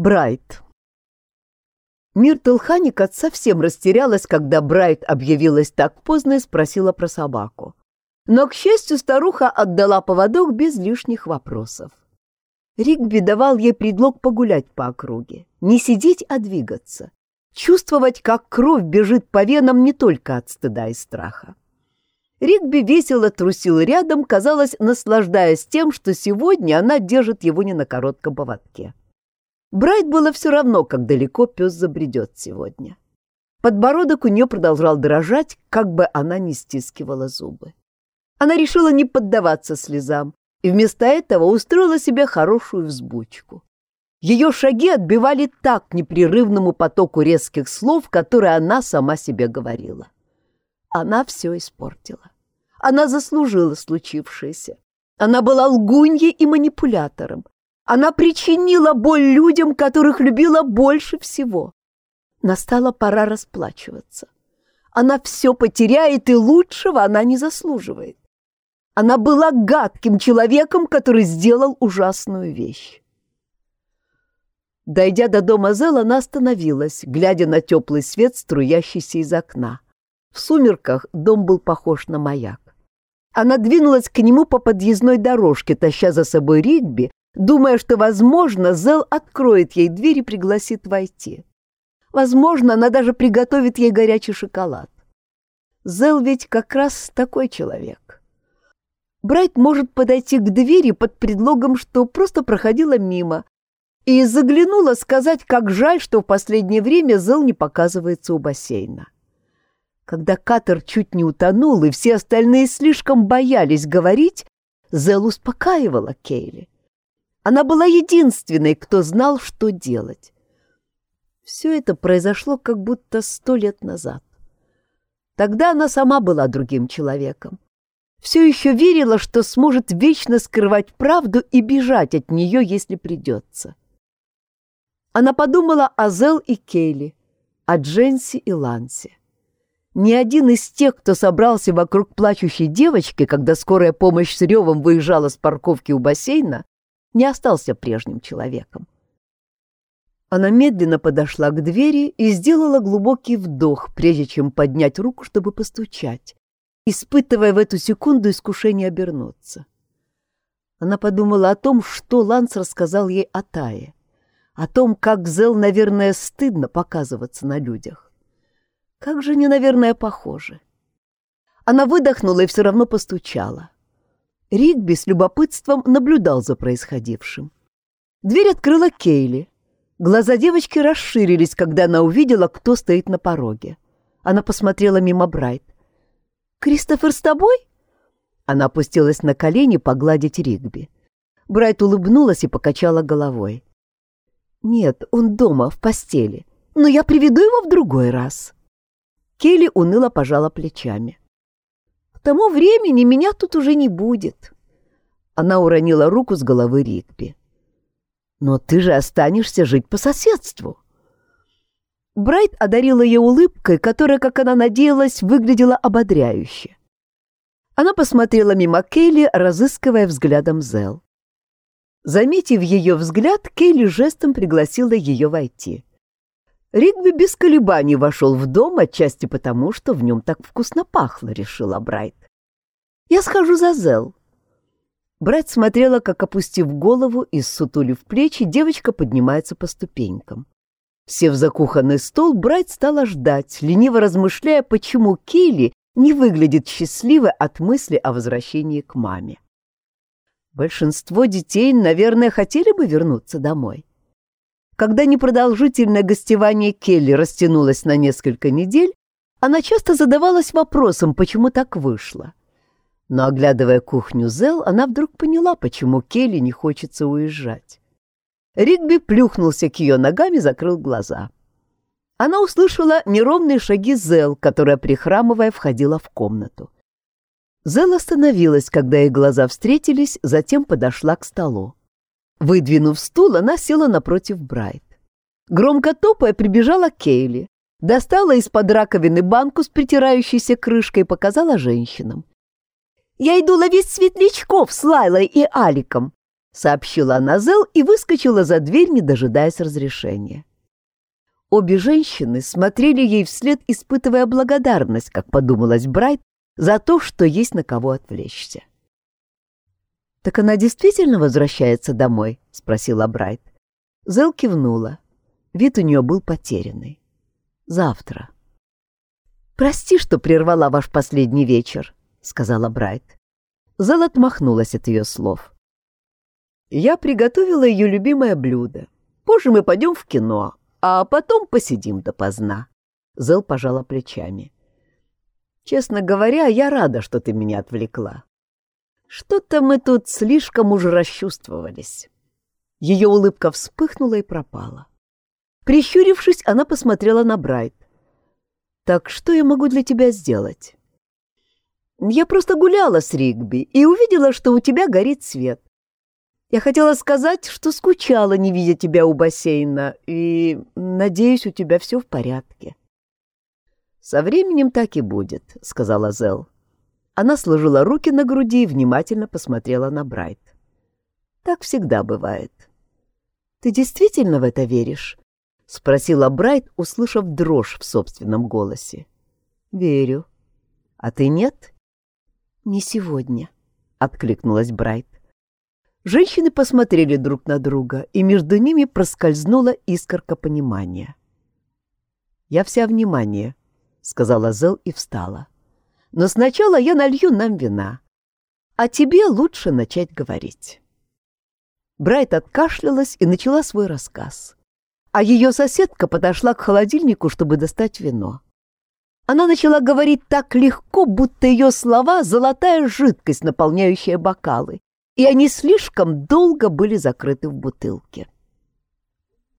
Брайт. Миртл Ханикат совсем растерялась, когда Брайт объявилась так поздно и спросила про собаку. Но, к счастью, старуха отдала поводок без лишних вопросов. Ригби давал ей предлог погулять по округе, не сидеть, а двигаться, чувствовать, как кровь бежит по венам не только от стыда и страха. Ригби весело трусил рядом, казалось, наслаждаясь тем, что сегодня она держит его не на коротком поводке. Брайт было все равно, как далеко пес забредет сегодня. Подбородок у нее продолжал дрожать, как бы она ни стискивала зубы. Она решила не поддаваться слезам и вместо этого устроила себе хорошую взбучку. Ее шаги отбивали так непрерывному потоку резких слов, которые она сама себе говорила. Она все испортила. Она заслужила случившееся. Она была лгуньей и манипулятором. Она причинила боль людям, которых любила больше всего. Настала пора расплачиваться. Она все потеряет, и лучшего она не заслуживает. Она была гадким человеком, который сделал ужасную вещь. Дойдя до дома Зел, она остановилась, глядя на теплый свет, струящийся из окна. В сумерках дом был похож на маяк. Она двинулась к нему по подъездной дорожке, таща за собой Ригби, думая, что, возможно, Зел откроет ей дверь и пригласит войти. Возможно, она даже приготовит ей горячий шоколад. Зел ведь как раз такой человек. Брайт может подойти к двери под предлогом, что просто проходила мимо, и заглянула сказать, как жаль, что в последнее время Зел не показывается у бассейна. Когда катер чуть не утонул, и все остальные слишком боялись говорить, Зел успокаивала Кейли. Она была единственной, кто знал, что делать. Все это произошло как будто сто лет назад. Тогда она сама была другим человеком. Все еще верила, что сможет вечно скрывать правду и бежать от нее, если придется. Она подумала о Зел и Кейли, о Дженси и Лансе. Ни один из тех, кто собрался вокруг плачущей девочки, когда скорая помощь с ревом выезжала с парковки у бассейна, не остался прежним человеком. Она медленно подошла к двери и сделала глубокий вдох, прежде чем поднять руку, чтобы постучать, испытывая в эту секунду искушение обернуться. Она подумала о том, что Ланс рассказал ей о Тае, о том, как Зел, наверное, стыдно показываться на людях. Как же они, наверное, похожи. Она выдохнула и все равно постучала. Ригби с любопытством наблюдал за происходившим. Дверь открыла Кейли. Глаза девочки расширились, когда она увидела, кто стоит на пороге. Она посмотрела мимо Брайт. «Кристофер с тобой?» Она опустилась на колени погладить Ригби. Брайт улыбнулась и покачала головой. «Нет, он дома, в постели. Но я приведу его в другой раз». Келли уныло пожала плечами. Тому времени меня тут уже не будет. Она уронила руку с головы Ригби. Но ты же останешься жить по соседству. Брайт одарила ее улыбкой, которая, как она надеялась, выглядела ободряюще. Она посмотрела мимо Келли, разыскивая взглядом Зел. Заметив ее взгляд, Келли жестом пригласила ее войти. Ригби без колебаний вошел в дом, отчасти потому, что в нем так вкусно пахло, решила Брайт. «Я схожу за Зел». Брайт смотрела, как, опустив голову и ссутулив плечи, девочка поднимается по ступенькам. Сев за кухонный стол, Брайт стала ждать, лениво размышляя, почему Кейли не выглядит счастливой от мысли о возвращении к маме. Большинство детей, наверное, хотели бы вернуться домой. Когда непродолжительное гостевание Келли растянулось на несколько недель, она часто задавалась вопросом, почему так вышло. Но, оглядывая кухню Зел, она вдруг поняла, почему Келли не хочется уезжать. Ригби плюхнулся к ее ногам и закрыл глаза. Она услышала неровные шаги Зел, которая, прихрамывая, входила в комнату. Зел остановилась, когда их глаза встретились, затем подошла к столу. Выдвинув стул, она села напротив Брайт. Громко топая прибежала Кейли, достала из-под раковины банку с притирающейся крышкой и показала женщинам. «Я иду ловить светлячков с Лайлой и Аликом. — сообщила она Зел и выскочила за дверь, не дожидаясь разрешения. Обе женщины смотрели ей вслед, испытывая благодарность, как подумалось Брайт, за то, что есть на кого отвлечься. «Так она действительно возвращается домой?» — спросила Брайт. Зел кивнула. Вид у нее был потерянный. «Завтра». «Прости, что прервала ваш последний вечер», — сказала Брайт. Зел отмахнулась от ее слов. «Я приготовила ее любимое блюдо. Позже мы пойдем в кино, а потом посидим допоздна». Зел пожала плечами. «Честно говоря, я рада, что ты меня отвлекла. Что-то мы тут слишком уж расчувствовались. Ее улыбка вспыхнула и пропала. Прищурившись, она посмотрела на Брайт. «Так что я могу для тебя сделать?» «Я просто гуляла с Ригби и увидела, что у тебя горит свет. Я хотела сказать, что скучала, не видя тебя у бассейна, и, надеюсь, у тебя все в порядке». «Со временем так и будет», — сказала Зел. Она сложила руки на груди и внимательно посмотрела на Брайт. «Так всегда бывает». «Ты действительно в это веришь?» — спросила Брайт, услышав дрожь в собственном голосе. «Верю. А ты нет?» «Не сегодня», — откликнулась Брайт. Женщины посмотрели друг на друга, и между ними проскользнула искорка понимания. «Я вся внимание», — сказала Зел и встала. Но сначала я налью нам вина. А тебе лучше начать говорить. Брайт откашлялась и начала свой рассказ. А ее соседка подошла к холодильнику, чтобы достать вино. Она начала говорить так легко, будто ее слова — золотая жидкость, наполняющая бокалы, и они слишком долго были закрыты в бутылке.